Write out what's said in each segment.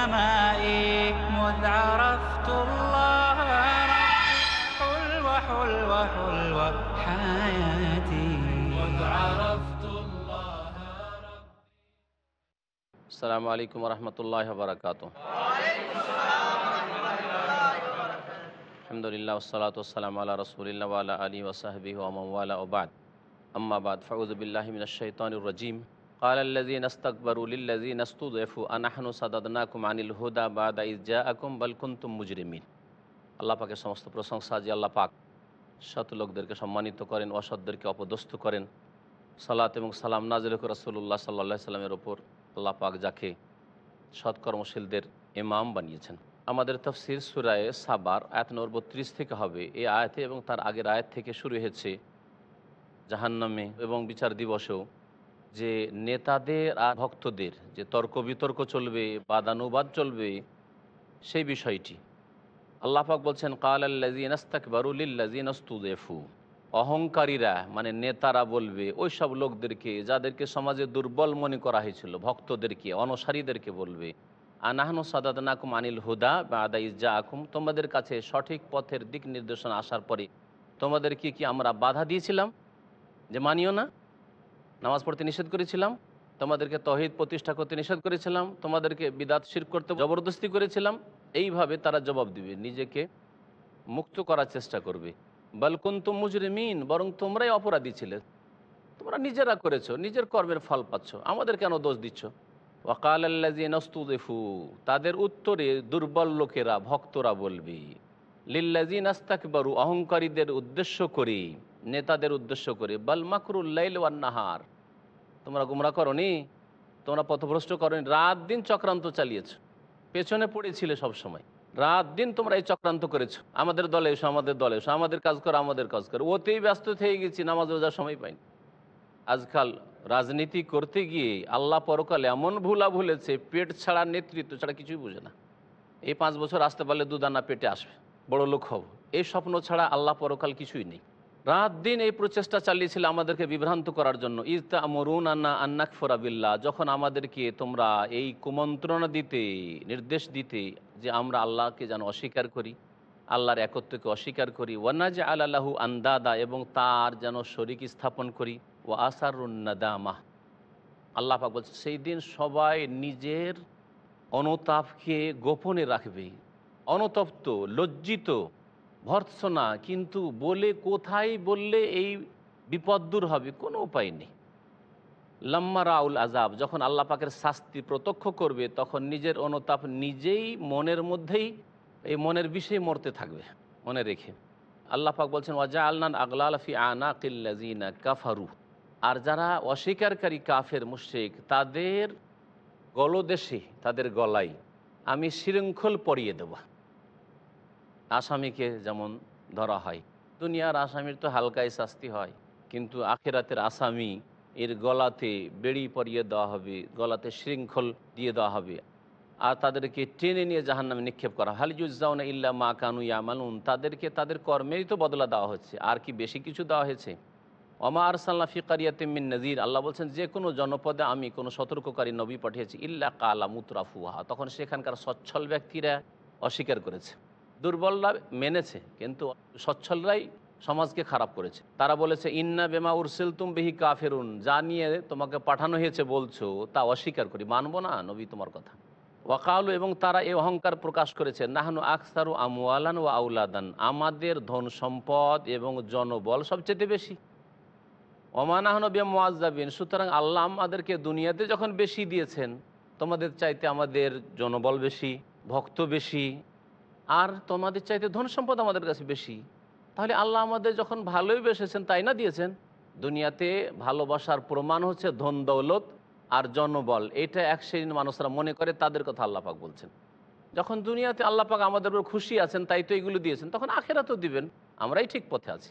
سمائي مذ عرفت الله حلوة حلوة حلوة حياتي. مذ عرفت الله ربي. السلام عليكم ورحمة الله وبركاته وعليكم السلام ورحمة الله وبركاته. الحمد لله والصلاة والسلام على رسول الله وعلى آله وصحبه ومن والاه وبعد. أما بعد فأعوذ بالله من الشيطان الرجيم. قال الذين استكبروا للذين استضعفوا أنحن صددناكم عن الهدى بعد إذ جاءكم بل كنتم مجرمين আল্লাহ পাকের সমস্ত প্রশংসা যে আল্লাহ পাক সৎ লোকদেরকে সম্মানিত করেন অসৎদেরকে অপদস্থ করেন সালাত এবং সালাম নাজিল রসুল্লাহ সাল্লা সাল্লামের ওপর আল্লাহ পাক যাকে সৎকর্মশীলদের ইমাম বানিয়েছেন আমাদের তফসির সুরায়ে সাবার আয়াত নম্বর বত্রিশ থেকে হবে এই আয়াতে এবং তার আগের আয়াত থেকে শুরু হয়েছে জাহান্নামে এবং বিচার দিবসেও যে নেতাদের আর ভক্তদের যে তর্ক বিতর্ক চলবে, বাদানুবাদ চলবে, সেই বিষয়টি। আল্লাহ পাক বলছেন, কাল আল্লাজিন আস্তাক বারুলিল্লাজিন আস্তুদেফু অহংকারীরা মানে নেতারা বলবে, ওই সব লোকদেরকে, যাদেরকে সমাজে দুর্বল মনে করা হয়েছিল, ভক্তদেরকে, অনসারীদেরকে বলবে, আনাহনু সাদাদনাকুম আনিল হুদা বা আদা ইজ্জা আকুম তোমাদের কাছে সঠিক পথের দিক নির্দেশনা আসার পরে তোমাদেরকে কি আমরা বাধা দিয়েছিলাম? যে মানিও না? নামাজ পড়তে নিষেধ করেছিলাম, তোমাদেরকে তহিদ প্রতিষ্ঠা করতে নিষেধ করেছিলাম, তোমাদেরকে বিদাত শির করতে জবরদস্তি করেছিলাম, এইভাবে তারা জবাব দিবে, নিজেকে মুক্ত করার চেষ্টা করবে। বালকুন তুম মুজরিমিন, বরং তোমরাই অপরাধী ছিলে। তোমরা নিজেরা করেছ, নিজের কর্মের ফল পাচ্ছ, আমাদের কেন দোষ দিচ্ছ? ওয়াকাল নস্তুদেফু, তাদের উত্তরে দুর্বল লোকেরা, ভক্তরা বলবে লিল্লাজি নাস্তাকবারু, অহংকারীদের উদ্দেশ্য করে নেতাদের উদ্দেশ্য করে, বাল মাকরুল্লাইল ওয়ান্নাহার তোমরা গুমরা করনি? তোমরা পথভ্রষ্ট করনি? রাত দিন চক্রান্ত চালিয়েছ। পেছনে পড়েছিলে সব সময় রাত দিন তোমরা এই চক্রান্ত করেছ। আমাদের দলে এসো, আমাদের দলে এসো, আমাদের কাজ করো, আমাদের কাজ করো। ওতেই ব্যস্ত থেকে গেছি, নামাজ রোজার সময় পাইনি। আজকাল রাজনীতি করতে গিয়ে আল্লাহ পরকালে এমন ভুলা ভুলেছে, পেট ছাড়া নেতৃত্ব ছাড়া কিছুই বুঝে না। এই পাঁচ বছর আসতে পারলে দুদানা পেটে আসবে বড় লোক হব। এই স্বপ্ন ছাড়া আল্লাহ পরকাল কিছুই নেই। রাত দিন এই প্রচেষ্টা চালিয়েছিল আমাদেরকে বিভ্রান্ত করার জন্য। ইজতা আমরুন আন্না আন্নাক ফরাবিল্লা যখন আমাদেরকে তোমরা এই কুমন্ত্রণা দিতে, নির্দেশ দিতে যে আমরা আল্লাহকে যেন অস্বীকার করি, আল্লাহর একত্বকে অস্বীকার করি ওয়ানাজ আল্লাহু আন্দাদা এবং তার যেন শরিক স্থাপন করি ও আসারুন্নাদামাহ আল্লাহ পাক বলছে, সেই দিন সবাই নিজের অনুতাপকে গোপনে রাখবে। অনুতপ্ত, লজ্জিত ভর্ৎসনা, কিন্তু বলে কোথায় বললে এই বিপদ দূর হবে? কোনো উপায় নেই। লাম্মা রাউল আজাব যখন আল্লাহ পাকের শাস্তি প্রত্যক্ষ করবে, তখন নিজের অনুতাপ নিজেই মনের মধ্যেই, এই মনের বিষয়ে মরতে থাকবে, মনে রেখে। আল্লাহ পাক বলছেন ওয়াজা আলনান আগলাল ফি আনা কিল্লাজিনা কাফারু। আর যারা অস্বীকারী কাফের মুশেক তাদের গলদেশে, তাদের গলায় আমি শৃঙ্খল পরিয়ে দেব। আসামিকে যেমন ধরা হয়। দুনিয়ার আসামির তো হালকায় শাস্তি হয়, কিন্তু আখেরাতের আসামি এর গলাতে বেড়ি পরিয়ে দেওয়া হবে, গলাতে শৃঙ্খল দিয়ে দেওয়া হবে। আর তাদেরকে টেনে নিয়ে জাহান নামে নিক্ষেপ করা। হালিজুজ্জাউনা ইল্লা মা কানু ইয়ামালুন। তাদেরকে তাদের কর্মেরই তো বদলা দেওয়া হচ্ছে। আর কি বেশি কিছু দেওয়া হয়েছে? অমা আরসাল্লা ফি কারিয়াতিমিন নজির আল্লাহ বলছেন, যে কোনো জনপদে আমি কোনো সতর্ককারী নবী পাঠিয়েছি, ইল্লা কালা মুতরাফুহা। তখন সেখানকার সচ্ছল ব্যক্তিরা অস্বীকার করেছে। দুর্বলরা মেনেছে, কিন্তু সচ্ছলরাই সমাজকে খারাপ করেছে। তারা বলেছে, ইন্না বেমা উরসেল তুম বেহি কাফেরুন, যা নিয়ে তোমাকে পাঠানো হয়েছে বলছো, তা অস্বীকার করি। মানবো না, নবী, তোমার কথা। ওয়াকালু, এবং তারা এই অহংকার প্রকাশ করেছে, নাহানু আকসারু আমওয়ালান ও আউলাদান আমাদের ধন সম্পদ এবং জনবল সবচেয়ে বেশি। অমানাহন মোয়াজ্জাবিন সুতরাং আল্লাহ আমাদেরকে দুনিয়াতে যখন বেশি দিয়েছেন, তোমাদের চাইতে আমাদের জনবল বেশি, ভক্ত বেশি আর তোমাদের চাইতে ধন সম্পদ আমাদের কাছে বেশি। তাহলে আল্লাহ আমাদের যখন ভালোই বেসেছেন, তাই না দিয়েছেন? দুনিয়াতে ভালোবাসার প্রমাণ হচ্ছে ধন দৌলত আর জনবল। এটা এক শ্রেণির মানুষরা মনে করে, তাদের কথা আল্লাপাক বলছেন। যখন দুনিয়াতে আল্লাপাক আমাদের উপর খুশি আছেন, তাই তো এগুলো দিয়েছেন, তখন আখেরা তো দিবেন। আমরাই ঠিক পথে আছি।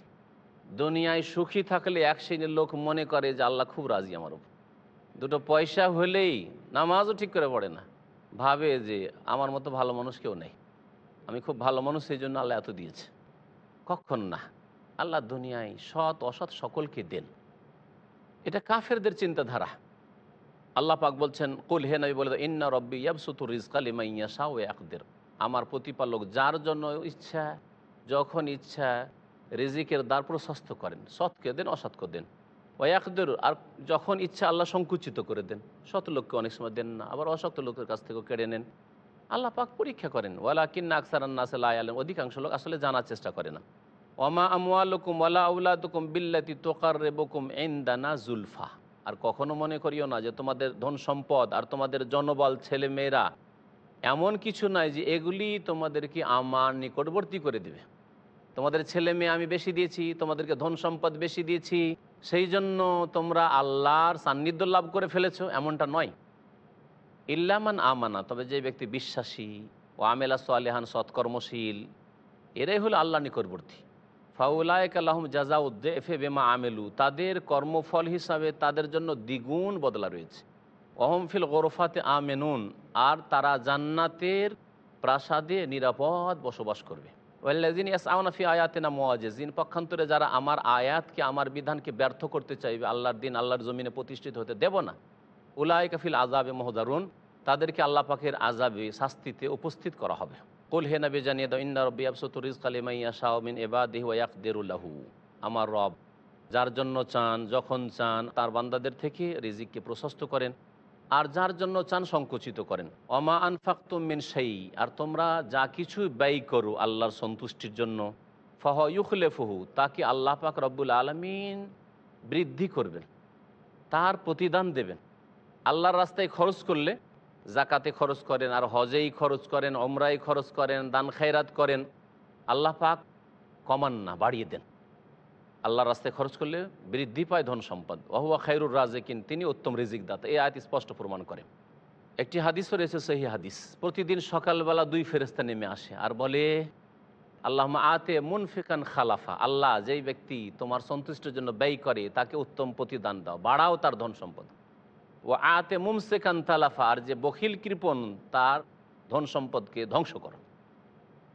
দুনিয়ায় সুখী থাকলে এক শ্রেণির লোক মনে করে যে আল্লাহ খুব রাজি আমার উপর। দুটো পয়সা হলেই নামাজও ঠিক করে পড়ে না। ভাবে যে আমার মতো ভালো মানুষ কেউ নেই। আমি খুব ভালো মানুষ, সেই জন্য আল্লাহ এত দিয়েছে। কখন না? আল্লাহ দুনিয়ায় সৎ, অসৎ সকলকে দেন। এটা কাফেরদের চিন্তাধারা। আল্লাহ পাক বলছেন, কুল হে নবী, বলে ইন্না রব্বি ইয়াবসুতু রিজকা লিমান ইয়াশা ওয়া ইয়াকদির। আমার প্রতিপালক যার জন্য ইচ্ছা, যখন ইচ্ছা, রিজিকের দ্বার প্রশস্ত করেন। সৎকে দেন, অসৎকে দেন। ওয়াকদের আর যখন ইচ্ছা, আল্লাহ সংকুচিত করে দেন। সৎ লোককে অনেক সময় দেন না, আবার অসৎ লোকের কাছ থেকেও কেড়ে নেন। আল্লাহ পাক পরীক্ষা করেন ওয়ালা কিন্না আকসার আন্নাসে লাই আলেন অধিকাংশ লোক আসলে জানার চেষ্টা করে না। ওমা আমওয়ালুকুম ওয়ালা আউলাদুকুম বিল্লাতি তোকাররেবুকুম ইনদানা জুলফা। আর কখনো মনে করিও না যে তোমাদের ধন সম্পদ আর তোমাদের জনবল ছেলে মেয়েরা এমন কিছু নাই যে এগুলি তোমাদেরকে আমার নিকটবর্তী করে দেবে। তোমাদের ছেলে মেয়ে আমি বেশি দিয়েছি, তোমাদেরকে ধন সম্পদ বেশি দিয়েছি, সেই জন্য তোমরা আল্লাহর সান্নিধ্য লাভ করে ফেলেছো, এমনটা নয়। ইল্লামান আমানা, তবে যে ব্যক্তি বিশ্বাসী ও আমেলা সোয়ালেহান সৎকর্মশীল, এরাই হলো আল্লাহ নিকটবর্তী। ফাউলায়ক আল্লাহম জাজা উদ্দেফে বেমা আমেলু, তাদের কর্মফল হিসাবে তাদের জন্য দ্বিগুণ বদলা রয়েছে। অহমফিল গরফাতে আমেনুন, আর তারা জান্নাতের প্রাসাদে নিরাপদ বসবাস করবে। ওয়াল্লাজিন ইয়াস আউনাফি আয়াতেনা মোয়াজেজিন পক্ষান্তরে যারা আমার আয়াতকে, আমার বিধানকে ব্যর্থ করতে চাইবে, আল্লাহর দিন আল্লাহর জমিনে প্রতিষ্ঠিত হতে দেব না। উলাই কাফিল আজাবে মহদারুন তাদেরকে আল্লাহ পাকের আজাবে শাস্তিতে উপস্থিত করা হবে। কুল হে নবী, জানিয়ে দাও, ইন্না রব্বি আবসুতুর রিজ কালিমাইয়া শাহমিন এবাদিহি ওয়াকদেরুল্লাহু আমার রব যার জন্য চান, যখন চান, তার বান্দাদের থেকে রিজিককে প্রশস্ত করেন, আর যার জন্য চান, সংকুচিত করেন। অমা আনফাক্তুম মিন সেই আর তোমরা যা কিছু ব্যয় করো আল্লাহর সন্তুষ্টির জন্য, ফহ ইউখলেফহু তাকে আল্লাহ পাক রব্বুল আলমিন বৃদ্ধি করবেন, তার প্রতিদান দেবেন। আল্লাহর রাস্তায় খরচ করলে জাকাতে খরচ করেন আর হজেই খরচ করেন অমরাই খরচ করেন, দান খায়রাত করেন, আল্লাহ পাক কমান না, বাড়িয়ে দেন। আল্লাহ রাস্তায় খরচ করলে বৃদ্ধি পায় ধন সম্পদ। খাইরুর রাজেকিন, তিনি উত্তম রিজিক দাতা এই আয়াত স্পষ্ট প্রমাণ করে। একটি হাদিসও রয়েছে সেই হাদিস। প্রতিদিন সকালবেলা দুই ফেরেস্তা নেমে আসে আর বলে আল্লাহ আতে মুনফিকান খালাফা। আল্লাহ যেই ব্যক্তি তোমার সন্তুষ্টের জন্য ব্যয় করে, তাকে উত্তম প্রতিদান দাও। বাড়াও তার ধন সম্পদ। ও আতে মুমসেকান তালাফা, আর যে বখিল কৃপণ, তার ধন সম্পদকে ধ্বংস করো।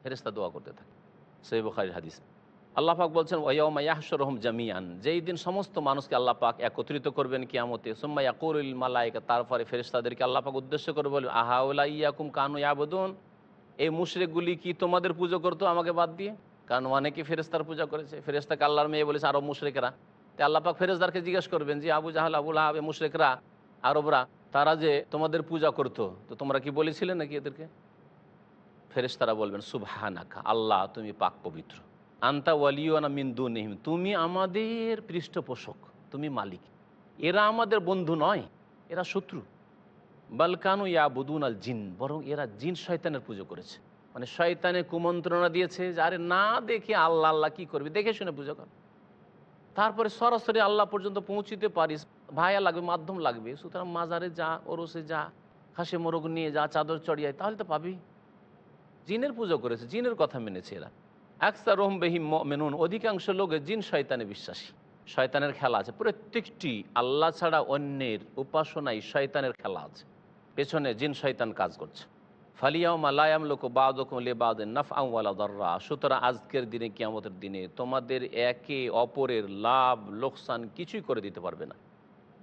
ফেরেস্তা দোয়া করতে থাকে। সেই বখারির হাদিস। আল্লাহ পাক বলছেন ইয়াহসরহম জামিয়ান যেই দিন সমস্ত মানুষকে আল্লাহ পাক একত্রিত করবেন কিয়ামতে, সুম্মা ইয়াকুরুল মালাইকা তারপরে ফেরেশতাদেরকে আল্লাহ পাক উদ্দেশ্য করে বলবেন আহাউলা ইয়াকুম কানু ইয়াবুদুন? এই মুশরিকগুলি কি তোমাদের পুজো করতো আমাকে বাদ দিয়ে? কারণ অনেকে ফেরেস্তার পূজা করেছে। ফেরেস্তাকে আল্লাহর মেয়ে বলেছে আরব মুশরিকরা। তো আল্লাহ পাক ফেরেস্তারকে জিজ্ঞেস করবেন যে, আবু জাহাল আবুল আহাব মুশরিকরা? আরবরা, তারা যে তোমাদের পূজা করতো, তো তোমরা কি বলেছিলে নাকি এদেরকে? ফেরেশতারা বলবেন, সুবহানাকা, আল্লাহ তুমি পাক পবিত্র। আন্তা ওয়ালিওয়ানা মিন্দু নেহিম তুমি আমাদের পৃষ্ঠপোষক, তুমি মালিক। এরা আমাদের বন্ধু নয়, এরা শত্রু। বালকানু ইয়া বুদুন আল জিন, বরং এরা জিন শয়তানের পুজো করেছে। মানে শয়তানে কুমন্ত্রণা দিয়েছে যে, আরে না দেখে আল্লাহ আল্লাহ কি করবি? দেখে শুনে পুজো কর। তারপরে সরাসরি আল্লাহ পর্যন্ত পৌঁছিতে পারিস ভাইয়া লাগবে, মাধ্যম লাগবে। সুতরাং মাজারে যা, ওরসে যা খাসে মোরগ নিয়ে যা, চাদর চড়িয়ায় তাহলে তো পাবি। জিনের পুজো করেছে, জিনের কথা মেনেছে এরা। একসা রহম বেহিম মেনুন অধিকাংশ লোক জিন শয়তানে বিশ্বাসী। শয়তানের খেলা আছে। প্রত্যেকটি আল্লাহ ছাড়া অন্যের উপাসনায় শয়তানের খেলা আছে। পেছনে জিন শয়তান কাজ করছে। ফালিয়াও মালায়াম লোক বাদকম লে বাদেন নাফ আউওয়ালা দর্রা। সুতরাং আজকের দিনে, কিয়ামতের দিনে তোমাদের একে অপরের লাভ, লোকসান কিছুই করে দিতে পারবে না।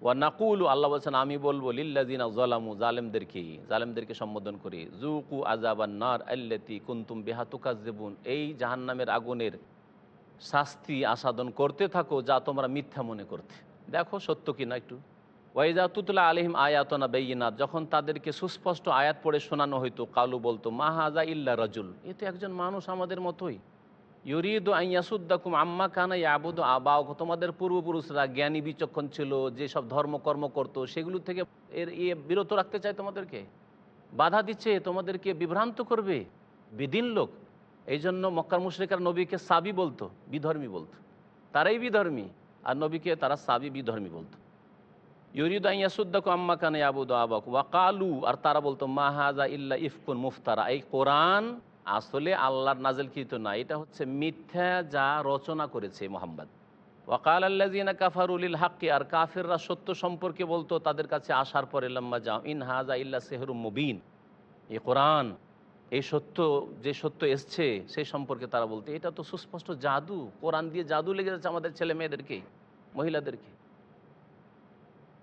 ওয়া নাকুল, আল্লাহ বলছেন, আমি বলব লিল্লাজিনা জলামু জালেমদেরকে জালেমদেরকে সম্বোধন করে। জুকু আজাবান নার আল্লাতি কুন্তুম বেহাতুকা জেবুন এই জাহান্নামের আগুনের শাস্তি আসাদন করতে থাকো, যা তোমরা মিথ্যা মনে করতে। দেখো, সত্য কি না একটু? ওয়াইজা তুতলা আলিহিম আয়াতনা বেইনাত যখন তাদেরকে সুস্পষ্ট আয়াত পড়ে শোনানো হইতো, কালু বলতো মাহাজা ইল্লা রাজুল। এ তো একজন মানুষ আমাদের মতোই। ইউরিদ আইয়াসুদ্দাকুম আম্মা কানা ইয়াবুদ আবাও তোমাদের পূর্বপুরুষরা জ্ঞানী বিচক্ষণ ছিল যেসব ধর্মকর্ম করতো, সেগুলো থেকে এর এ বিরত রাখতে চায় তোমাদেরকে? বাধা দিচ্ছে, তোমাদেরকে বিভ্রান্ত করবে? বিদিন লোক। এই জন্য মক্কার মুশরিকার নবীকে সাবি বলতো, বিধর্মী বলতো। তারাই বিধর্মী, আর নবীকে তারা সাবি বিধর্মী বলতো। ইউরিদ ইয়াসুদ্দাকু আম্মা কানে আবুদ আবাক ওয়া কালু, আর তারা বলতো মাহাজা ইল্লা ইফকুন মুফতারা। এই কোরআন আসলে আল্লাহর নাজেলকৃত না, এটা হচ্ছে মিথ্যা যা রচনা করেছে মোহাম্মদ। ওয়াকাল আল্লাজিনা কাফারুলিল হাক্কি, আর কাফেররা সত্য সম্পর্কে বলতো, তাদের কাছে আসার পরে লম্বা যাও, ইন হাজা ইল্লা সেহরু মুবিন। এ কোরআন, এই সত্য, যে সত্য এসছে, সেই সম্পর্কে তারা বলতে, এটা তো সুস্পষ্ট জাদু। কোরআন দিয়ে জাদু লেগে যাচ্ছে আমাদের ছেলে মেয়েদেরকে, মহিলাদেরকে।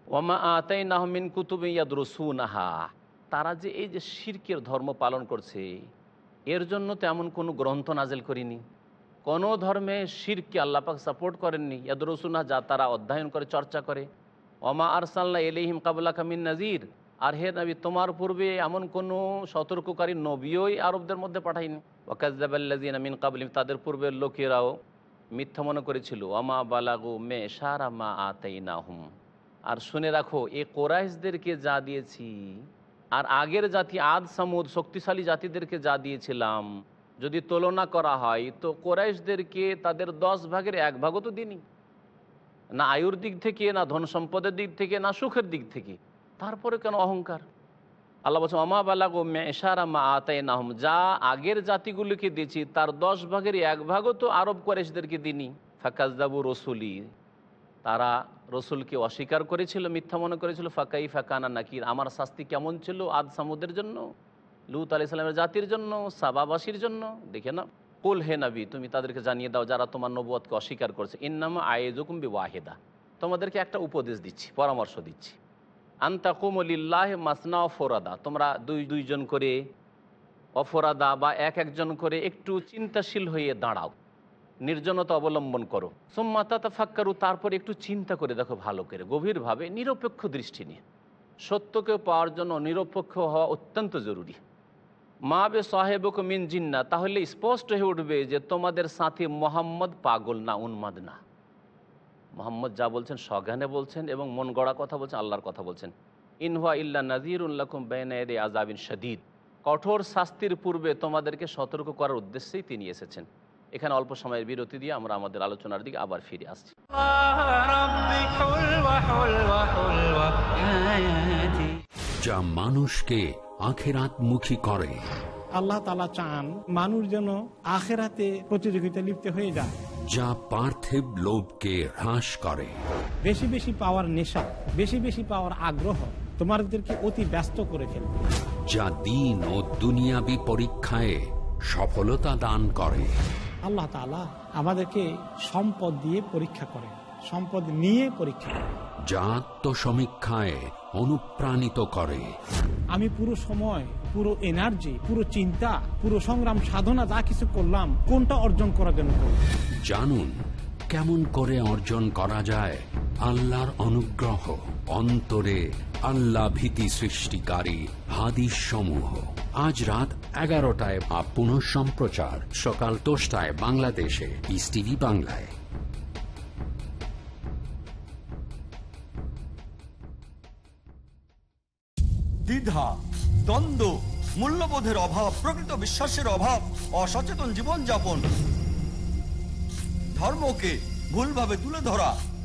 ওমা আতাই নাহমিন কুতুবে ইয়াদরসুনাহা, তারা যে এই যে শিরকের ধর্ম পালন করছে এর জন্য তেমন কোনো গ্রন্থ নাজেল করিনি। কোনো ধর্মে শিরকে আল্লাপাক সাপোর্ট করেননি। ইয়াদরসুনা যা তারা অধ্যয়ন করে, চর্চা করে। ওমা আরসাল্লাহ এলিহিম কাবুল্লা কামিন নাজির। আর হে নবী, তোমার পূর্বে এমন কোনো সতর্ককারী নবীই আরবদের মধ্যে পাঠায়নি ওয়াকাজাবাল্লাজিন আমিন কাবলিম তাদের পূর্বের লোকেরাও মিথ্যা মনে করেছিল। আমা বালাগু মে সারা মা আতাই নাহুম আর শুনে রাখো, এ কোরাইশদেরকে যা দিয়েছি আর আগের জাতি আদ, সামুদ শক্তিশালী জাতিদেরকে যা দিয়েছিলাম, যদি তুলনা করা হয়, তো কোরাইশদেরকে তাদের দশ ভাগের এক ভাগও তো দিনই না আয়ুর দিক থেকে, না ধন সম্পদের দিক থেকে, না সুখের দিক থেকে। তারপরে কেন অহংকার? আল্লাহ বলছে অমা বালাগো মেশারা মা আতাই নাহম যা আগের জাতিগুলিকে দিয়েছি, তার দশ ভাগের এক ভাগও তো আরব কোরেশদেরকে দিনি ফাকাজদাবু রসুলি। তারা রসুলকে অস্বীকার করেছিল, মিথ্যা মনে করেছিল, ফাঁকাই ফাঁকানা নাকির। আমার শাস্তি কেমন ছিল আদ সামুদের জন্য, লুত আলি সালামের জাতির জন্য, সাবাবাসীর জন্য? দেখে না কুল হে নবী, তুমি তাদেরকে জানিয়ে দাও যারা তোমার নবুয়তকে অস্বীকার করছে। ইন্নামা আয়েজুকুম বি ওয়াহেদা তোমাদেরকে একটা উপদেশ দিচ্ছি, পরামর্শ দিচ্ছি। আন্তা আন্তাকুমলিল্লাহ মাসনা ফোরাদা তোমরা দুই দুইজন করে অফরাদা বা এক একজন করে একটু চিন্তাশীল হয়ে দাঁড়াও। নির্জনতা অবলম্বন করো। সোম্মাতা ফাক্কারু তারপরে একটু চিন্তা করে দেখো ভালো করে, গভীরভাবে, নিরপেক্ষ দৃষ্টি নিয়ে। সত্যকে পাওয়ার জন্য নিরপেক্ষ হওয়া অত্যন্ত জরুরি। মা বে সাহেবক মিন জিন্না, তাহলে স্পষ্ট হয়ে উঠবে যে তোমাদের সাথে মোহাম্মদ পাগল না, উন্মাদ না। মোহাম্মদ যা বলছেন সজ্ঞানে বলছেন এবং মন গড়া কথা বলছেন, আল্লাহর কথা বলছেন। ইনহুয়া ইল্লা নাজির উল্লাকুম বেনায়দে আজাবিন শদীদ। কঠোর শাস্তির পূর্বে তোমাদেরকে সতর্ক করার উদ্দেশ্যেই তিনি এসেছেন। এখানে অল্প সময়ের বিরতি দিয়ে আমরা আমাদের আলোচনার দিকে আবার ফিরে আসছি। যা মানুষকে আখেরাত মুখী করে। আল্লাহ তালা চান মানুষ যেন আখেরাতে প্রতিযোগিতা লিপ্ত হয়ে যায়। যা পার্থিব লোভকে হ্রাস করে। বেশি বেশি পাওয়ার নেশা বেশি বেশি পাওয়ার আগ্রহ তোমাদেরকে অতি ব্যস্ত করে ফেলবে। যা দিন ও দুনিয়াবি পরীক্ষায় সফলতা দান করে। আল্লাহ তালা আমাদেরকে সম্পদ দিয়ে পরীক্ষা করেন সম্পদ নিয়ে পরীক্ষা করেন। যা আত্মসমীক্ষায় অনুপ্রাণিত করে। আমি পুরো সময় পুরো এনার্জি পুরো চিন্তা পুরো সংগ্রাম সাধনা যা কিছু করলাম কোনটা অর্জন করার জন্য জানুন কেমন করে অর্জন করা যায়? আল্লাহর অনুগ্রহ, অন্তরে আল্লাহ ভীতি সৃষ্টিকারী হাদিস সমূহ আজ রাত এগারোটায় বা পুনঃ সম্প্রচার, সকাল দশটায় বাংলাদেশে ইস টিভি বাংলায়। দ্বিধা, দ্বন্দ্ব, মূল্যবোধের অভাব, প্রকৃত বিশ্বাসের অভাব, অসচেতন জীবনযাপন, ধর্মকে ভুলভাবে তুলে ধরা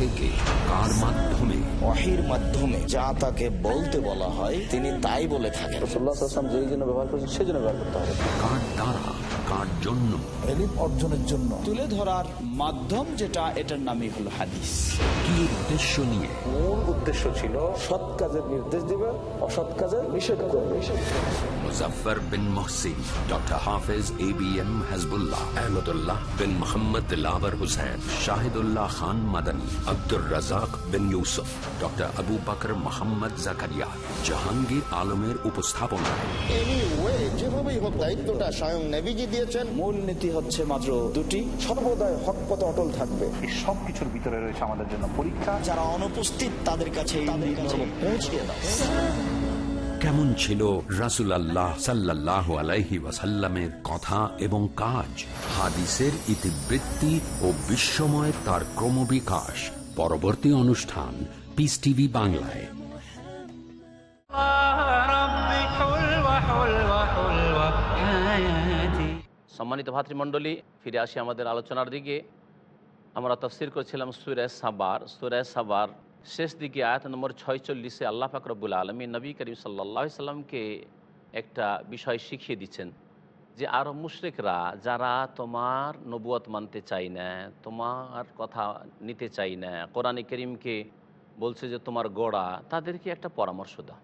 থেকে কার মাধ্যমে ওয়াহির মাধ্যমে যা তাকে বলতে বলা হয় তিনি তাই বলে থাকেন। যেই জন্য ব্যবহার করছেন সেই জন্য ব্যবহার করতে হবে। কার দ্বারা কার জন্য? এলিম অর্জনের জন্য। তুলে ধরার মাধ্যম যেটা এটার নামই হলো হাদিস। কি উদ্দেশ্য নিয়ে? মূল উদ্দেশ্য ছিল সৎ কাজের নির্দেশ দিবে অসৎ কাজের নিষেধ করবে। Muzaffar bin Mohsin doctor Hafez A B M Hazbullah Ahmadullah bin Mohammad Hussain Shahidullah Khan Madani Abdur Razzak bin Yusuf. Doctor Abu Bakar Mohammad Zakaria Jahangir আলমের উপস্থাপনায় Anyway, যেভাবেই হোক দায়িত্বটা স্বয়ং নেভিজি দিয়েছেন। মূল নীতি হচ্ছে মাত্র দুটি। সর্বদাই হক অটল থাকবে। এই সব ভিতরে রয়েছে আমাদের জন্য পরীক্ষা। যারা অনুপস্থিত তাদের কাছে দাও। কেমন ছিল রাসুল আল্লাহ সাল্লাহ আলাইহি ওয়াসাল্লামের কথা এবং কাজ? হাদিসের ইতিবৃত্তি ও বিশ্বময় তার ক্রমবিকাশ। পরবর্তী অনুষ্ঠান পিস টিভি বাংলায় সম্মানিত ভাতৃমণ্ডলী, ফিরে আসি আমাদের আলোচনার দিকে। আমরা তফসির করছিলাম সুরেশ সাবার। সুরেশ সাবার শেষ দিকে আয়াত নম্বর ছয় চল্লিশে আল্লাহ ফাকরবুল আলমী নবী করিম সাল্লা সাল্লামকে একটা বিষয় শিখিয়ে দিচ্ছেন যে আরও মুশরিকরা যারা তোমার নবুয়ত মানতে চায় না, তোমার কথা নিতে চায় না, কোরআনে করিমকে বলছে যে, তোমার গোড়া তাদেরকে একটা পরামর্শ দাও।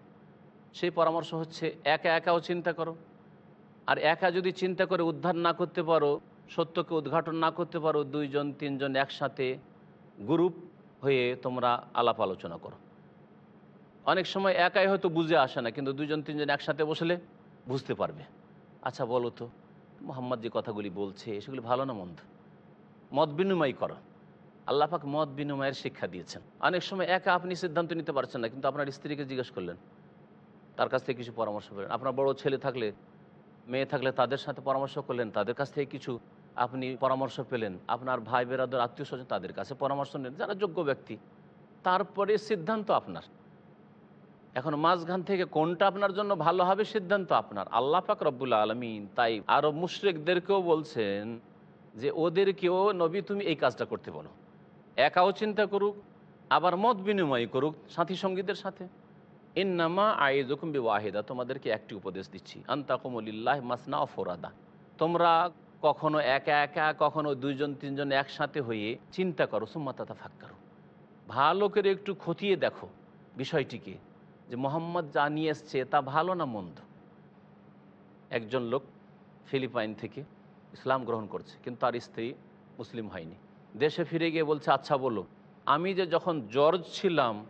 সেই পরামর্শ হচ্ছে, একা একাও চিন্তা করো। আর একা যদি চিন্তা করে উদ্ধার না করতে পারো, সত্যকে উদ্ঘাটন না করতে পারো, দুইজন, তিনজন একসাথে গ্রুপ হয়ে তোমরা আলাপ আলোচনা করো। অনেক সময় একাই হয়তো বুঝে আসে না, কিন্তু দুজন তিনজন একসাথে বসলে বুঝতে পারবে। আচ্ছা বলো তো, মোহাম্মদ যে কথাগুলি বলছে সেগুলি ভালো না মন্দ? মত বিনিময় করো। আল্লাহ পাক মত বিনিময়ের শিক্ষা দিয়েছেন। অনেক সময় একা আপনি সিদ্ধান্ত নিতে পারছেন না, কিন্তু আপনার স্ত্রীকে জিজ্ঞেস করলেন, তার কাছ থেকে কিছু পরামর্শ পেলেন। আপনার বড় ছেলে থাকলে, মেয়ে থাকলে তাদের সাথে পরামর্শ করলেন, তাদের কাছ থেকে কিছু আপনি পরামর্শ পেলেন, আপনার ভাই বেরাদের আত্মীয় স্বজন তাদের কাছে পরামর্শ নেন যারা যোগ্য ব্যক্তি, তারপরে সিদ্ধান্ত আপনার। এখন মাঝখান থেকে কোনটা আপনার জন্য ভালো হবে সিদ্ধান্ত আপনার। আল্লাহ পাক রব্বুল্লা আলমিন তাই আরব মুশরেকদেরকেও বলছেন যে, ওদেরকেও নবী তুমি এই কাজটা করতে বলো। একাও চিন্তা করুক, আবার মত বিনিময় করুক সাথী সঙ্গীদের সাথে। ইন্নামা আয়েজুকুম বি ওয়াহিদা তোমাদেরকে একটি উপদেশ দিচ্ছি। আন্তাকুমুলিল্লাহ মাসনা অফরাদা তোমরা কখনো একা একা, কখনো দুইজন, তিনজন একসাথে হয়ে চিন্তা করো সুম্মাতা ফাঁক করো ভালো করে একটু খতিয়ে দেখো বিষয়টিকে, যে মোহাম্মদ যা নিয়ে এসছে তা ভালো না মন্দ। একজন লোক ফিলিপাইন থেকে ইসলাম গ্রহণ করছে, কিন্তু তার স্ত্রী মুসলিম হয়নি। দেশে ফিরে গিয়ে বলছে আচ্ছা বলো। আমি যে যখন জর্জ ছিলাম,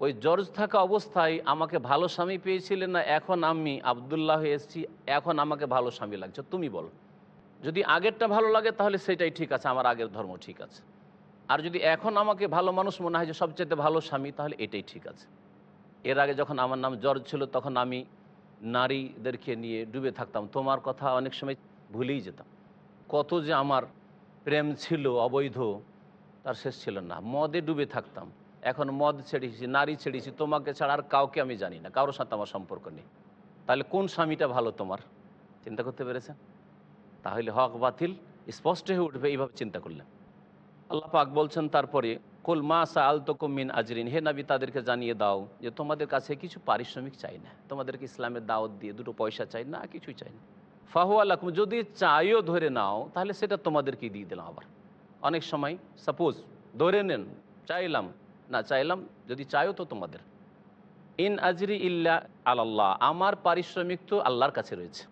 ওই জর্জ থাকা অবস্থায় আমাকে ভালো স্বামী পেয়েছিলেন না, এখন আমি আবদুল্লাহ হয়ে এসেছি, এখন আমাকে ভালো স্বামী লাগছে। তুমি বলো। যদি আগেরটা ভালো লাগে, তাহলে সেটাই ঠিক আছে, আমার আগের ধর্ম ঠিক আছে। আর যদি এখন আমাকে ভালো মানুষ মনে হয় যে সবচেয়ে ভালো স্বামী, তাহলে এটাই ঠিক আছে। এর আগে যখন আমার নাম জর্জ ছিল, তখন আমি নারীদেরকে নিয়ে ডুবে থাকতাম। তোমার কথা অনেক সময় ভুলেই যেতাম। কত যে আমার প্রেম ছিল, অবৈধ, তার শেষ ছিল না। মদে ডুবে থাকতাম। এখন মদ ছেড়েছি, নারী ছেড়েছি, তোমাকে ছাড়া আর কাউকে আমি জানি না, কারোর সাথে আমার সম্পর্ক নেই। তাহলে কোন স্বামীটা ভালো তোমার? চিন্তা করতে পেরেছেন? তাহলে হক বাতিল স্পষ্ট হয়ে উঠবে, এইভাবে চিন্তা করলেন। আল্লাহ পাক বলছেন, তারপরে, কোল মা সা আল মিন আজরিন হে নাবি, তাদেরকে জানিয়ে দাও যে তোমাদের কাছে কিছু পারিশ্রমিক চাই না। তোমাদেরকে ইসলামের দাওয়াত দিয়ে দুটো পয়সা চাই না, কিছুই চাই না। ফাহু আলাকুম যদি চাইও ধরে নাও, তাহলে সেটা তোমাদেরকে দিয়ে দিলাম আবার। অনেক সময় সাপোজ ধরে নেন, চাইলাম, না চাইলাম, যদি চাইও তো তোমাদের। ইন আজরি ইল্লা আল্লাহ আমার পারিশ্রমিক তো আল্লাহর কাছে রয়েছে।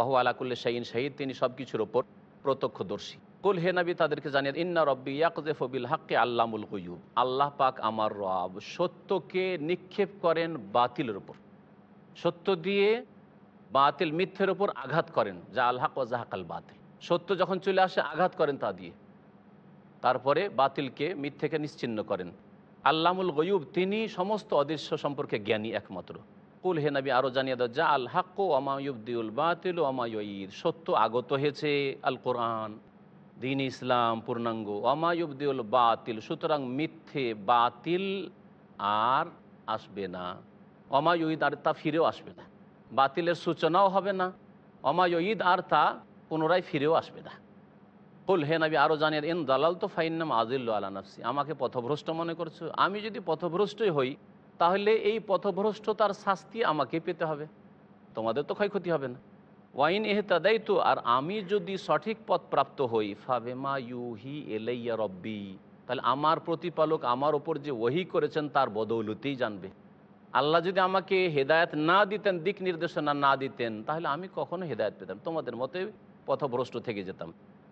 ওহু আলাকুল্লে শাহিন শাহিদ, তিনি সব কিছুর ওপর প্রত্যক্ষদর্শী। কুল হে নবী, তাদেরকে জানিয়ে ইন্না রব্বি ইয়াকজেফ বিল হাক্কে আল্লামুল গুয়ুব। আল্লাহ পাক আমার রব, সত্যকে নিক্ষেপ করেন বাতিলের ওপর সত্য দিয়ে বাতিল মিথ্যের ওপর আঘাত করেন, যা আল্লাহ জাহাকাল বাতিল। সত্য যখন চলে আসে, আঘাত করেন তা দিয়ে। তারপরে বাতিলকে মিথ্যেকে নিশ্চিন্ন করেন। আল্লামুল গয়ুব, তিনি সমস্ত অদৃশ্য সম্পর্কে জ্ঞানী একমাত্র। কুল হে নবী আরও জানিয়ে দাও, যা আল হাক্কো আমায়ুবদিউল বাতিল আমায়ুদ সত্য আগত হয়েছে আল কোরআন, দিন ইসলাম, পূর্ণাঙ্গ। অমায়ুবদিউল বাতিল, সুতরাং মিথ্যে বাতিল আর আসবে না। অমায়ুদ আর তা ফিরেও আসবে না। বাতিলের সূচনাও হবে না। অমায়ুদ আর তা পুনরায় ফিরেও আসবে না। কুল, হে নবী আরও জানিয়ে এন দালাল তো ফাইনাম আজিল্ল আলা নাফসি। আমাকে পথভ্রষ্ট মনে করছ? আমি যদি পথভ্রষ্টই হই, তাহলে এই পথভ্রষ্টতার শাস্তি আমাকে পেতে হবে। তোমাদের তো ক্ষয়ক্ষতি হবে না। ওয়াইন এহতাদাই তো আর আমি যদি সঠিক পথ প্রাপ্ত হই ফাবেমা ইউহি এলাইয়া রব্বি। তাহলে আমার প্রতিপালক আমার ওপর যে ওহি করেছেন, তার বদৌলতেই জানবে। আল্লাহ যদি আমাকে হেদায়ত না দিতেন, দিক নির্দেশনা না দিতেন, তাহলে আমি কখনো হেদায়ত পেতাম। তোমাদের মতে পথভ্রষ্ট থেকে যেতাম।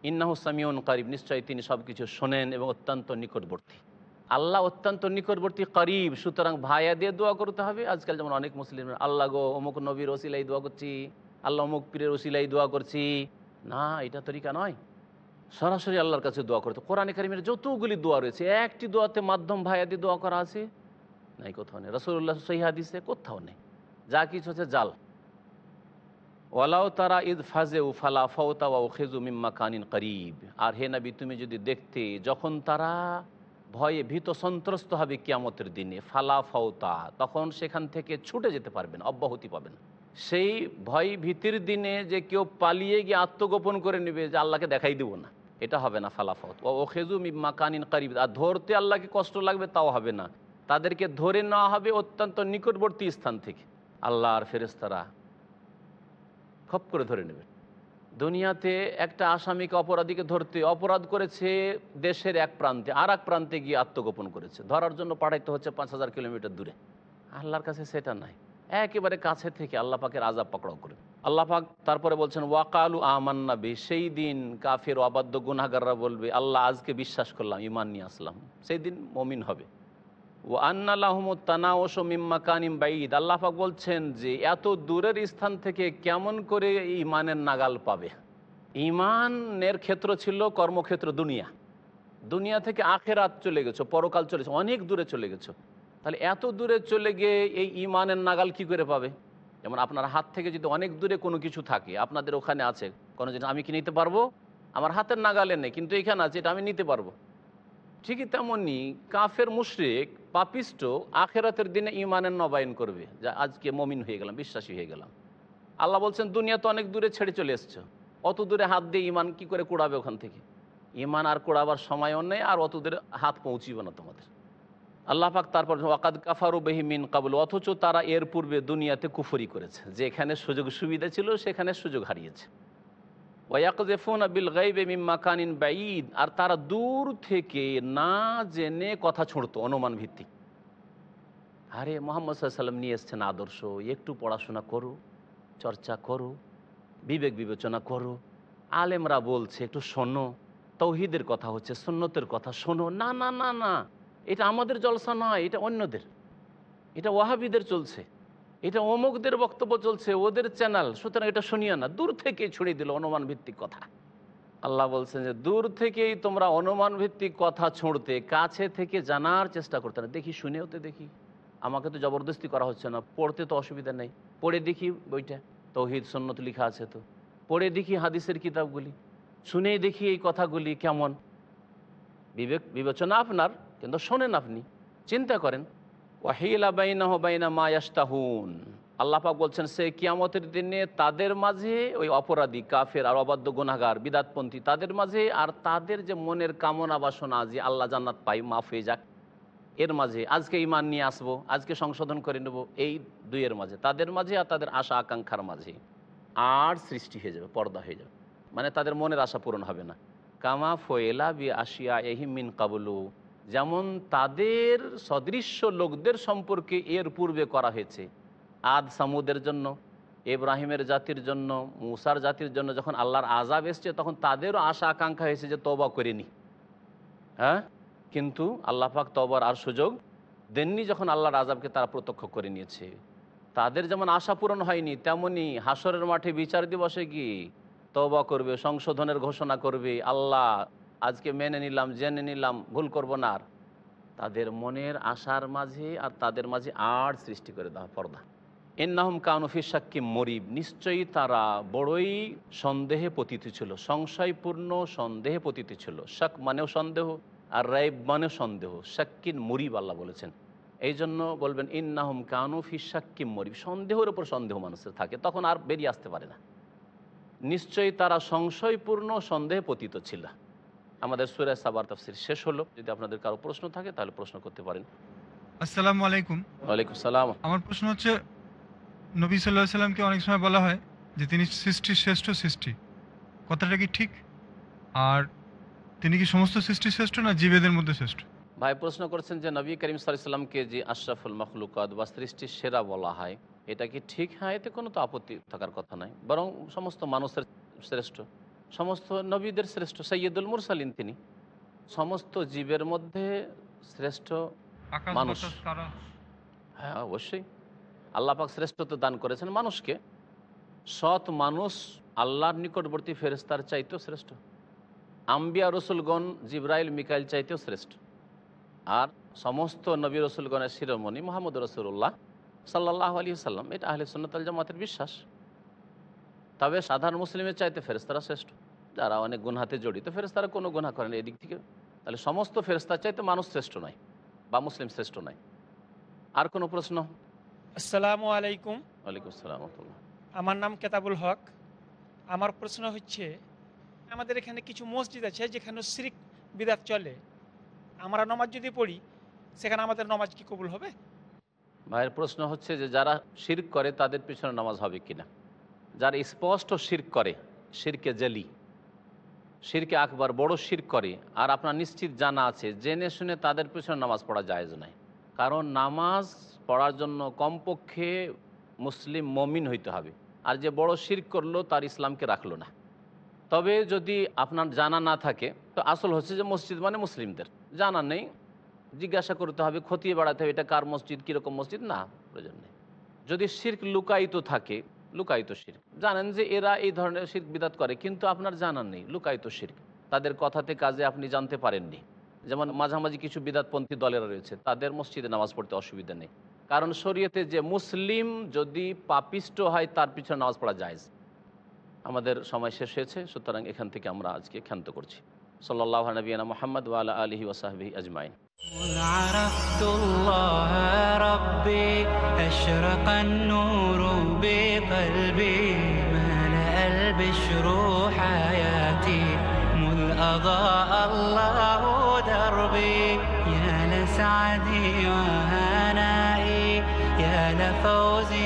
ইন্নাহু সামিউন কারিব, নিশ্চয়ই তিনি সব কিছু শোনেন এবং অত্যন্ত নিকটবর্তী। আল্লাহ অত্যন্ত নিকটবর্তী, করিব, সুতরাং ভাইয়া দিয়ে দোয়া করতে হবে। আজকাল যেমন অনেক মুসলিম আল্লাহ গো, অমুক নবীর ওসিলাই দোয়া করছি, আল্লাহ অমুক পীরের ওসিলাই দোয়া করছি। না, এটা তরিকা নয়। সরাসরি আল্লাহর কাছে দোয়া করতে কোরআন কারিমের যতগুলি দোয়া রয়েছে, একটি দোয়াতে মাধ্যম ভাইয়া দিয়ে দোয়া করা আছে। নাই কোথাও নেই। রসুল্লাহ সহিদিসে কোথাও নেই। যা কিছু হচ্ছে জাল। ওয়ালাও তারা ঈদ ফাজে উ ফালা ফৌতা ও খেজু মিম্মা কানিন করিব। আর হে নবী, তুমি যদি দেখতে, যখন তারা ভয়ে ভীত সন্ত্রস্ত হবে কিয়ামতের দিনে, ফালা ফৌতা তখন সেখান থেকে ছুটে যেতে পারবেন, অব্যাহতি পাবেন। সেই ভয় ভীতির দিনে যে কেউ পালিয়ে গিয়ে আত্মগোপন করে নেবে, যে আল্লাহকে দেখাই দেবো না। এটা হবে না ফালাফত ও খেজু মিম্মা কানিন করিব। আর ধরতে আল্লাহকে কষ্ট লাগবে, তাও হবে না। তাদেরকে ধরে নেওয়া হবে অত্যন্ত নিকটবর্তী স্থান থেকে। আল্লাহ আর ফেরেস্তারা খপ করে ধরে নেবে দুনিয়াতে একটা আসামিকে অপরাধীকে ধরতে অপরাধ করেছে দেশের এক প্রান্তে আর এক প্রান্তে গিয়ে আত্মগোপন করেছে। ধরার জন্য পাঠাইতে হচ্ছে পাঁচ হাজার কিলোমিটার দূরে। আল্লাহর কাছে সেটা নাই। একেবারে কাছে থেকে আল্লাহ পাকের আজাব পাকড়াও করে আল্লাহ পাক তারপরে বলছেন, ওয়াকালু আমান্নাবি সেই দিন কাফের অবাধ্য গুনাগাররা বলবে, আল্লাহ আজকে বিশ্বাস করলাম ইমান নিয়ে আসলাম। সেই দিন মমিন হবে। ও আন্নাল্লাহমদ তানাওস মিম্মা কানিম বাইদ আল্লাহাক বলছেন যে, এত দূরের স্থান থেকে কেমন করে ইমানের নাগাল পাবে? ইমানের ক্ষেত্র ছিল কর্মক্ষেত্র দুনিয়া। দুনিয়া থেকে আখেরাত চলে গেছো, পরকাল চলেছে অনেক দূরে চলে গেছো। তাহলে এত দূরে চলে গিয়ে এই ইমানের নাগাল কি করে পাবে? যেমন আপনার হাত থেকে যদি অনেক দূরে কোনো কিছু থাকে, আপনাদের ওখানে আছে, কোনো জিনিস আমি কি নিতে পারব? আমার হাতের নাগালে নেই, কিন্তু এখানে আছে, এটা আমি নিতে পারব। ঠিকই তেমনই কাফের মুশরিক পাপিষ্ট আখেরাতের দিনে ইমানের নবায়ন করবে, যা আজকে মমিন হয়ে গেলাম, বিশ্বাসী হয়ে গেলাম। আল্লাহ বলছেন, দুনিয়া তো অনেক দূরে ছেড়ে চলে এসছো। অত দূরে হাত দিয়ে ইমান কি করে কুড়াবে ওখান থেকে? ইমান আর কুড়াবার সময়ও নেই, আর অত দূরে হাত পৌঁছিবে না তোমাদের। আল্লাহ পাক তারপর ওয়াকাদ কাফারু বেহিমিন কাবুল অথচ তারা এর পূর্বে দুনিয়াতে কুফরি করেছে। যেখানে সুযোগ সুবিধা ছিল, সেখানে সুযোগ হারিয়েছে। আবিল গাইবে মিম্মা কানিন বাইদ আর তারা দূর থেকে না জেনে কথা ছুঁড়তো অনুমান ভিত্তিক। আরে মোহাম্মদ সাল্লাম নিয়ে এসছেন আদর্শ, একটু পড়াশোনা করো, চর্চা করো, বিবেক বিবেচনা করো, আলেমরা বলছে, একটু শোনো, তৌহিদের কথা হচ্ছে, সুন্নতের কথা শোনো, না না না না, এটা আমাদের জলসা নয়, এটা অন্যদের, এটা ওয়াহাবিদের চলছে। এটা অমুকদের বক্তব্য চলছে, ওদের চ্যানেল সুতরাং এটা শুনিয়ে না। দূর থেকে ছড়িয়ে দিল অনুমান ভিত্তিক কথা। আল্লাহ বলছেন যে, দূর থেকেই তোমরা অনুমান ভিত্তিক কথা ছুঁড়তে, কাছে থেকে জানার চেষ্টা করতে না। দেখি, শুনেও তো দেখি। আমাকে তো জবরদস্তি করা হচ্ছে না। পড়তে তো অসুবিধা নেই। পড়ে দেখি বইটা। তৌহিদ সন্ন্যত লেখা আছে তো। পড়ে দেখি হাদিসের কিতাবগুলি। শুনেই দেখি এই কথাগুলি কেমন। বিবেক, বিবেচনা আপনার, কিন্তু শোনেন আপনি। চিন্তা করেন। ওয়াহিলা বাইনা বাইনা আল্লাপাক বলছেন, সে কিয়ামতের দিনে তাদের মাঝে ওই অপরাধী, কাফের আর অবাধ্য গুনাগার বিদাতপন্থী তাদের মাঝে আর তাদের যে মনের কামনা বাসনা যে আল্লাহ জান্নাত পাই মাফ হয়ে যাক, এর মাঝে আজকে ইমান নিয়ে আসব, আজকে সংশোধন করে নেব, এই দুইয়ের মাঝে, তাদের মাঝে আর তাদের আশা আকাঙ্ক্ষার মাঝে। আর সৃষ্টি হয়ে যাবে, পর্দা হয়ে যাবে। মানে তাদের মনের আশা পূরণ হবে না। কামা ফয়েলা বি আসিয়া এহিমিন কাবুলু। যেমন তাদের সদৃশ্য লোকদের সম্পর্কে এর পূর্বে করা হয়েছে। আদ সামুদের জন্য এব্রাহিমের জাতির জন্য, মুসার জাতির জন্য যখন আল্লাহর আজাব এসছে তখন তাদেরও আশা আকাঙ্ক্ষা হয়েছে যে তবা করেনি। হ্যাঁ? কিন্তু আল্লাহ পাক তবার আর সুযোগ দেননি যখন আল্লাহর আজাবকে তারা প্রত্যক্ষ করে নিয়েছে। তাদের যেমন আশা পূরণ হয়নি, তেমনি হাসরের মাঠে বিচার দিবসে কি তবা করবে, সংশোধনের ঘোষণা করবে, আল্লাহ আজকে মেনে নিলাম, জেনে নিলাম, ভুল করব না আর। তাদের মনের আশার মাঝে আর তাদের মাঝে আর সৃষ্টি করে দেওয়া পর্দা। এন্নাহম কানুফি সাক্ষী মরিব। নিশ্চয়ই তারা বড়ই সন্দেহে পতিত ছিল, সংশয়পূর্ণ সন্দেহে পতিত ছিল। শাক মানেও সন্দেহ আর রাইব মানেও সন্দেহ। সাক্কিন মরিব আল্লাহ বলেছেন। এই জন্য বলবেন, ইন্নাহম কানুফি সাক্ষী মরিব। সন্দেহের ওপর সন্দেহ মানুষের থাকে, তখন আর বেরিয়ে আসতে পারে না। নিশ্চয়ই তারা সংশয়পূর্ণ সন্দেহে পতিত ছিল। আমাদের সুরে সাবার তফসির শেষ হলো। যদি আপনাদের কারও প্রশ্ন থাকে তাহলে প্রশ্ন করতে পারেন। আসসালামু আলাইকুম। ওয়ালাইকুম সালাম। আমার প্রশ্ন হচ্ছে নবী সাল্লাহ সাল্লামকে অনেক সময় বলা হয় যে তিনি সৃষ্টির শ্রেষ্ঠ সৃষ্টি। কথাটা কি ঠিক? আর তিনি কি সমস্ত সৃষ্টি শ্রেষ্ঠ না জীবেদের মধ্যে শ্রেষ্ঠ? ভাই প্রশ্ন করছেন যে নবী করিম সাল্লামকে যে আশরাফুল মখলুকাত বা সৃষ্টির সেরা বলা হয় এটা কি ঠিক? হ্যাঁ এতে কোনো তো আপত্তি থাকার কথা নাই। বরং সমস্ত মানুষের শ্রেষ্ঠ। সমস্ত নবীদের শ্রেষ্ঠ সৈয়দুল মুরসালিন তিনি। সমস্ত জীবের মধ্যে শ্রেষ্ঠ মানুষ। হ্যাঁ অবশ্যই। আল্লাহ পাক শ্রেষ্ঠত্ব দান করেছেন মানুষকে। সৎ মানুষ আল্লাহর নিকটবর্তী ফেরেস্তার চাইতেও শ্রেষ্ঠ। আম্বিয়া রসুলগণ জিব্রাইল মিকাইল চাইতেও শ্রেষ্ঠ। আর সমস্ত নবী রসুলগণের শিরোমণি মোহাম্মদ রসুল্লাহ সাল্লাহ আলী সাল্লাম এটা আহলে সুন্নতাল জামাতের বিশ্বাস। তবে সাধারণ মুসলিমের চাইতে ফেরেস্তারা শ্রেষ্ঠ। যারা অনেক গুনহাতে জড়িত ফেরেস্তারা কোনো গুণা করেন এদিক থেকে। তাহলে সমস্ত ফেরেস্তার চাইতে মানুষ শ্রেষ্ঠ নয় বা মুসলিম শ্রেষ্ঠ নয়। আর কোনো প্রশ্ন? আসসালামু আলাইকুম। ওয়ালাইকুম আসসালাম আমার নাম কেতাবুল হক। আমার প্রশ্ন হচ্ছে আমাদের এখানে কিছু মসজিদ আছে যেখানে শিরিক বিদাত চলে। আমরা নমাজ যদি পড়ি সেখানে আমাদের নমাজ কি কবুল হবে? ভাইয়ের প্রশ্ন হচ্ছে যে যারা শির্ক করে তাদের পিছনে নামাজ হবে কিনা? যারা স্পষ্ট শির্ক করে, শিরকে জেলি। শিরকে আকবার বড় শির করে, আর আপনার নিশ্চিত জানা আছে, জেনে শুনে তাদের পিছনে নামাজ পড়া জায়েজ নাই কারণ নামাজ পড়ার জন্য কমপক্ষে মুসলিম মমিন হইতে হবে। আর যে বড় শির করল, তার ইসলামকে রাখল না। তবে যদি আপনার জানা না থাকে, তো আসল হচ্ছে যে মসজিদ মানে মুসলিমদের। জানা নেই, জিজ্ঞাসা করতে হবে, খতিয়ে বাড়াতে হবে, এটা কার মসজিদ, কীরকম মসজিদ? না, প্রয়োজন নেই। যদি শির্ক লুকায়িত থাকে লুকায়িত শির্ক। জানেন যে এরা এই ধরনের শির্ক বিদাত করে, কিন্তু আপনার জানার নেই, লুকায়িত শির্ক। তাদের কথাতে কাজে আপনি জানতে পারেননি। যেমন মাঝামাঝি কিছু বিদাতপন্থী দলেরা রয়েছে, তাদের মসজিদে নামাজ পড়তে অসুবিধা নেই। কারণ শরীয়তে যে মুসলিম যদি পাপিষ্ট হয়, তার পিছনে নামাজ পড়া যায় আমাদের সময় শেষ হয়েছে, সুতরাং এখান থেকে আমরা আজকে ক্ষান্ত করছি। সাল্লাহ নবীনা মোহাম্মদ ওয়ালা আলহি ওসাহবি আজমাইন। عرفت الله ربي أشرق النور بقلبي ملأ البشر حياتي. مذ أضاء الله دربي يا لسعدي وهنائي يا لفوزي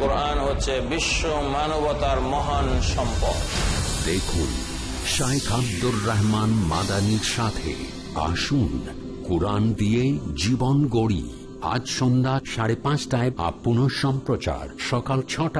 কোরআন হচ্ছে বিশ্ব মানবতার মহান সম্পদ। দেখুন, শাইখ আব্দুর রহমান মাদানির সাথে আসুন, কোরআন দিয়ে জীবন গড়ি। আজ সন্ধ্যা সাড়ে পাঁচটায় আপ পুনঃ সম্প্রচার, সকাল ছটা